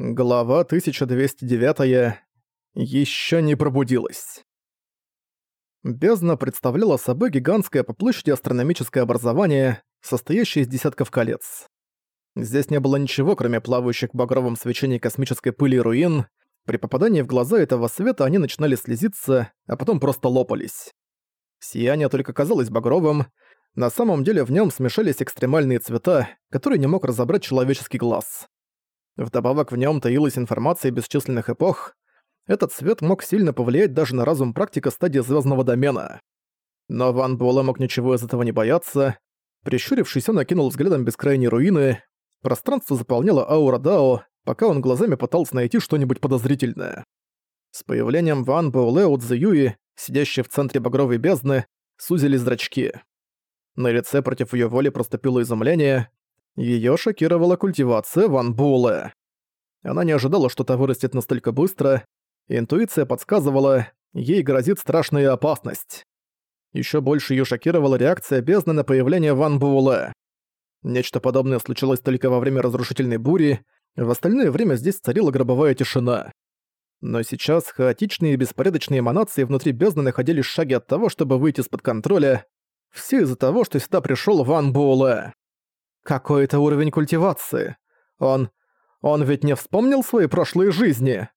Глава 1209. Еще не пробудилась. Бездна представляла собой гигантское по площади астрономическое образование, состоящее из десятков колец. Здесь не было ничего, кроме плавающих в багровом свечении космической пыли и руин. При попадании в глаза этого света они начинали слезиться, а потом просто лопались. Сияние только казалось багровым, на самом деле в нем смешались экстремальные цвета, которые не мог разобрать человеческий глаз. Вдобавок в нем таилась информация бесчисленных эпох. Этот свет мог сильно повлиять даже на разум практика стадии звездного домена. Но Ван Буэлэ мог ничего из этого не бояться. Прищурившись, он окинул взглядом бескрайние руины. Пространство заполняло аура Дао, пока он глазами пытался найти что-нибудь подозрительное. С появлением Ван Буэлэ у Цзэюи, сидящей в центре багровой бездны, сузились зрачки. На лице против ее воли проступило изумление, Её шокировала культивация Ван Буэлэ. Она не ожидала, что та вырастет настолько быстро. Интуиция подсказывала, ей грозит страшная опасность. Ещё больше её шокировала реакция бездны на появление Ван Буэлэ. Нечто подобное случилось только во время разрушительной бури, в остальное время здесь царила гробовая тишина. Но сейчас хаотичные и беспорядочные эманации внутри бездны находились в шаге от того, чтобы выйти из-под контроля. Все из-за того, что сюда пришёл Ван Буэлэ. Какой это уровень культивации? Он... он ведь не вспомнил свои прошлые жизни?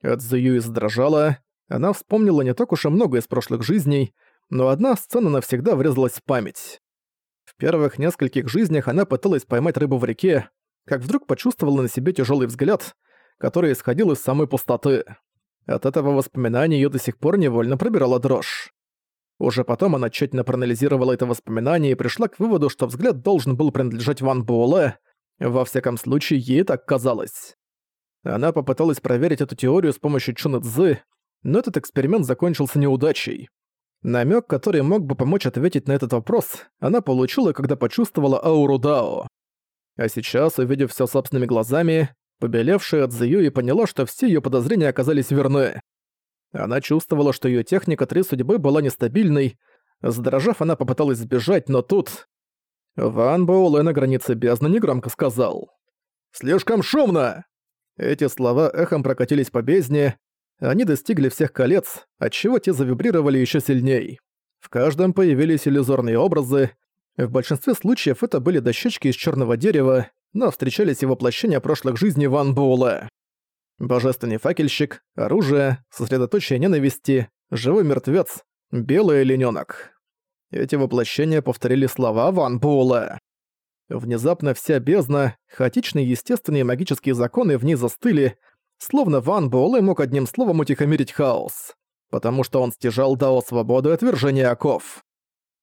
Эдзуюи задрожала. Она вспомнила не так уж и много из прошлых жизней, но одна сцена навсегда врезалась в память. В первых нескольких жизнях она пыталась поймать рыбу в реке, как вдруг почувствовала на себе тяжелый взгляд, который исходил из самой пустоты. От этого воспоминания её до сих пор невольно пробирала дрожь. Уже потом она тщательно проанализировала это воспоминание и пришла к выводу, что взгляд должен был принадлежать Ван Буэлэ. Во всяком случае, ей так казалось. Она попыталась проверить эту теорию с помощью Чуна Цзы, но этот эксперимент закончился неудачей. Намёк, который мог бы помочь ответить на этот вопрос, она получила, когда почувствовала ауру Дао. А сейчас, увидев всё собственными глазами, побелевшая Цзию и поняла, что все её подозрения оказались верны. Она чувствовала, что её техника Три Судьбы была нестабильной. Задрожав, она попыталась сбежать, но тут... Ван Боулэ на границе бездны негромко сказал. «Слишком шумно!» Эти слова эхом прокатились по бездне. Они достигли всех колец, отчего те завибрировали ещё сильней. В каждом появились иллюзорные образы. В большинстве случаев это были дощечки из чёрного дерева, но встречались и воплощения прошлых жизней Ван Боулэ. Божественный факельщик, оружие, сосредоточие ненависти, живой мертвец, белый оленёнок. Эти воплощения повторили слова Ван Буэлэ. Внезапно вся бездна, хаотичные естественные магические законы в ней застыли, словно Ван Буэлэ мог одним словом утихомирить хаос, потому что он стяжал Дао свободы от вержения оков.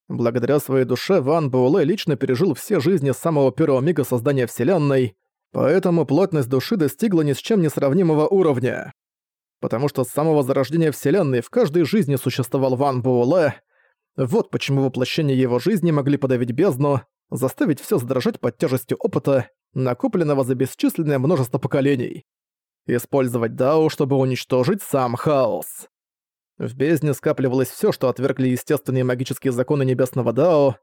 Благодаря своей душе Ван Буэлэ лично пережил все жизни с самого первого мига создания Вселенной, Поэтому плотность души достигла ни с чем не сравнимого уровня. Потому что с самого зарождения Вселенной в каждой жизни существовал Ван Буэлэ. Вот почему воплощения его жизни могли подавить бездну, заставить все задрожать под тяжестью опыта, накопленного за бесчисленное множество поколений. Использовать Дао, чтобы уничтожить сам хаос. В бездне скапливалось все, что отвергли естественные магические законы небесного Дао,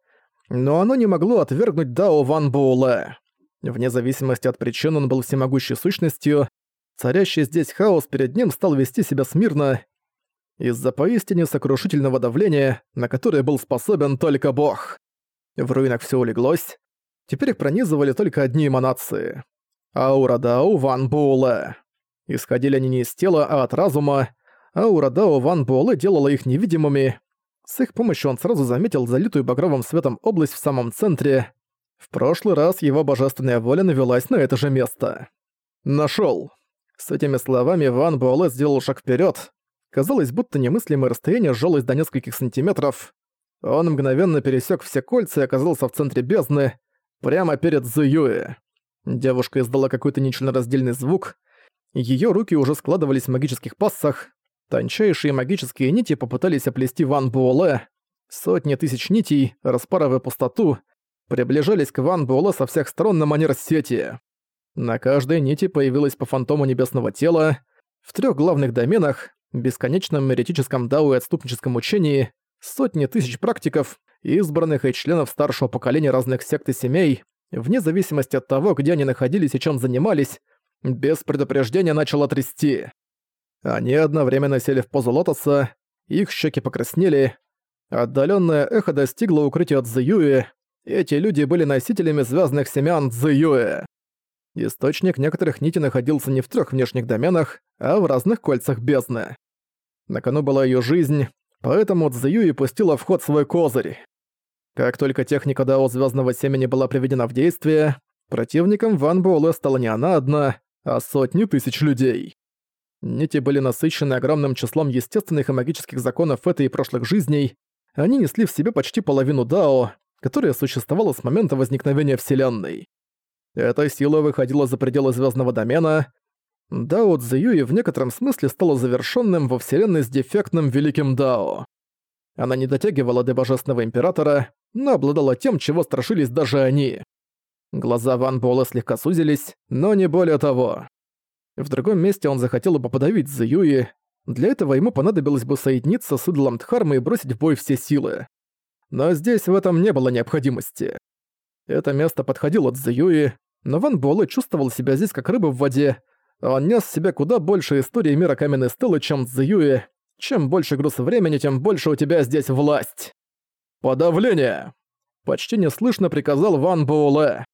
но оно не могло отвергнуть Дао Ван Буэлэ. Вне зависимости от причин он был всемогущей сущностью, царящий здесь хаос перед ним стал вести себя смирно из-за поистине сокрушительного давления, на которое был способен только бог. В руинах все улеглось, теперь их пронизывали только одни эманации. Аура Дао Ван Буэлэ. Исходили они не из тела, а от разума. Аура Дао Ван Буэлэ делала их невидимыми. С их помощью он сразу заметил залитую багровым светом область в самом центре, в прошлый раз его божественная воля навелась на это же место. Нашёл. С этими словами Ван Буэлэ сделал шаг вперёд. Казалось, будто немыслимое расстояние сжалось до нескольких сантиметров. Он мгновенно пересек все кольца и оказался в центре бездны, прямо перед Зуюэ. Девушка издала какой-то нечленораздельный звук. Её руки уже складывались в магических пассах. Тончайшие магические нити попытались оплести Ван Буэлэ. Сотни тысяч нитей, распарывая пустоту, приближались к Ван Буэлэ со всех сторон на манер сети. На каждой нити появилось по фантому небесного тела, в трех главных доменах, бесконечном меритическом дау и отступническом учении, сотни тысяч практиков, избранных и членов старшего поколения разных сект и семей, вне зависимости от того, где они находились и чем занимались, без предупреждения начало трясти. Они одновременно сели в позу лотоса, их щеки покраснели. Отдаленное эхо достигло укрытия Цзэюи. Эти люди были носителями звездных семян Цзэюи. Источник некоторых нитей находился не в трех внешних доменах, а в разных кольцах бездны. На кону была ее жизнь, поэтому Цзэюи пустила в ход свой козырь. Как только техника Дао Звездного Семени была приведена в действие, противником Ван Буэлэ стала не она одна, а сотни тысяч людей. Нити были насыщены огромным числом естественных и магических законов этой и прошлых жизней, они несли в себе почти половину Дао, которая существовала с момента возникновения Вселенной. Эта сила выходила за пределы звездного домена. Дао Цзюи в некотором смысле стала завершенным во Вселенной с дефектным Великим Дао. Она не дотягивала до Божественного Императора, но обладала тем, чего страшились даже они. Глаза Ван Буэлла слегка сузились, но не более того. В другом месте он захотел бы подавить Зиюи, для этого ему понадобилось бы соединиться с идолом Дхармы и бросить в бой все силы. Но здесь в этом не было необходимости. Это место подходило Цзюи, но Ван Буэлэ чувствовал себя здесь как рыба в воде. Он нес в себе куда больше истории мира каменной стелы, чем Цзюи. Чем больше груз времени, тем больше у тебя здесь власть. «Подавление!» Почти неслышно приказал Ван Буэлэ.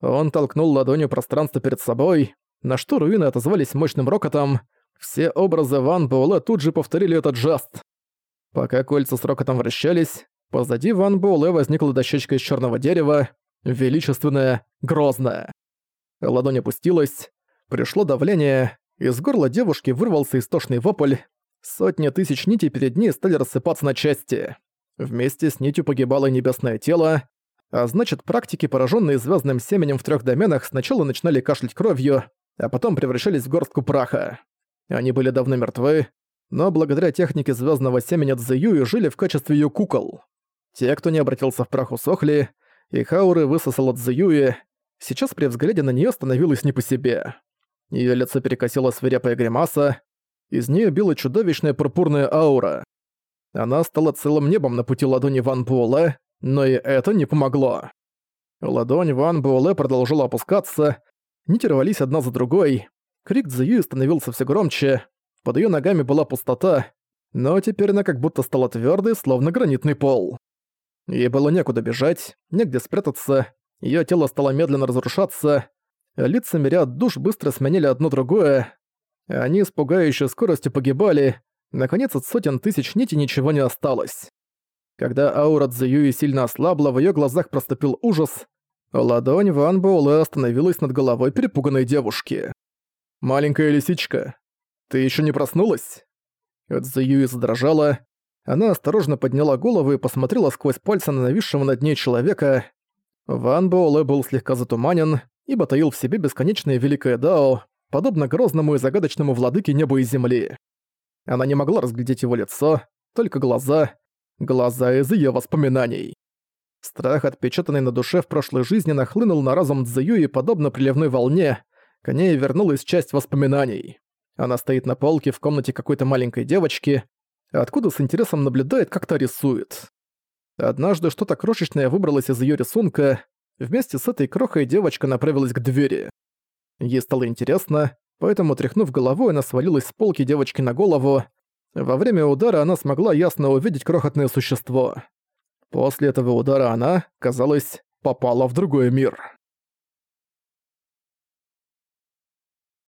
Он толкнул ладонью пространство перед собой, на что руины отозвались мощным рокотом. Все образы Ван Буэлэ тут же повторили этот жест. Пока кольца с рокотом вращались, позади Ван Буэлэ возникла дощечка из черного дерева, величественная, грозная. Ладонь опустилась, пришло давление, из горла девушки вырвался истошный вопль, сотни тысяч нитей перед ней стали рассыпаться на части. Вместе с нитью погибало небесное тело, а значит, практики, пораженные звездным семенем в трех доменах, сначала начинали кашлять кровью, а потом превращались в горстку праха. Они были давно мертвы, но благодаря технике звездного семени Цзэюи жили в качестве ее кукол. Те, кто не обратился в прах, усохли, и Хауры высосала Цзюи, сейчас при взгляде на нее становилось не по себе. Ее лицо перекосило свирепая гримаса, из нее била чудовищная пурпурная аура. Она стала целым небом на пути ладони Ван Буэлэ, но и это не помогло. Ладонь Ван Буэлэ продолжила опускаться, нити рвались одна за другой, крик Цзюи становился все громче, под ее ногами была пустота, но теперь она как будто стала твердой, словно гранитный пол. Ей было некуда бежать, негде спрятаться, ее тело стало медленно разрушаться, лица мириад душ быстро сменили одно другое, они с пугающей скоростью погибали, наконец от сотен тысяч нитей ничего не осталось. Когда аура Цзюи сильно ослабла, в ее глазах проступил ужас, ладонь Ван Буэлэ остановилась над головой перепуганной девушки. «Маленькая лисичка, ты еще не проснулась?» Цзюи задрожала, она осторожно подняла голову и посмотрела сквозь пальцы на нависшего над ней человека. Ван Буэлэ был слегка затуманен, ибо таил в себе бесконечное великое Дао, подобно грозному и загадочному владыке неба и земли. Она не могла разглядеть его лицо, только глаза, глаза из ее воспоминаний. Страх, отпечатанный на душе в прошлой жизни, нахлынул на разум Цзэю и, подобно приливной волне, к ней вернулась часть воспоминаний. Она стоит на полке в комнате какой-то маленькой девочки, откуда с интересом наблюдает, как та рисует. Однажды что-то крошечное выбралось из её рисунка, вместе с этой крохой девочка направилась к двери. Ей стало интересно, поэтому, тряхнув головой, она свалилась с полки девочки на голову. Во время удара она смогла ясно увидеть крохотное существо. После этого удара она, казалось, попала в другой мир.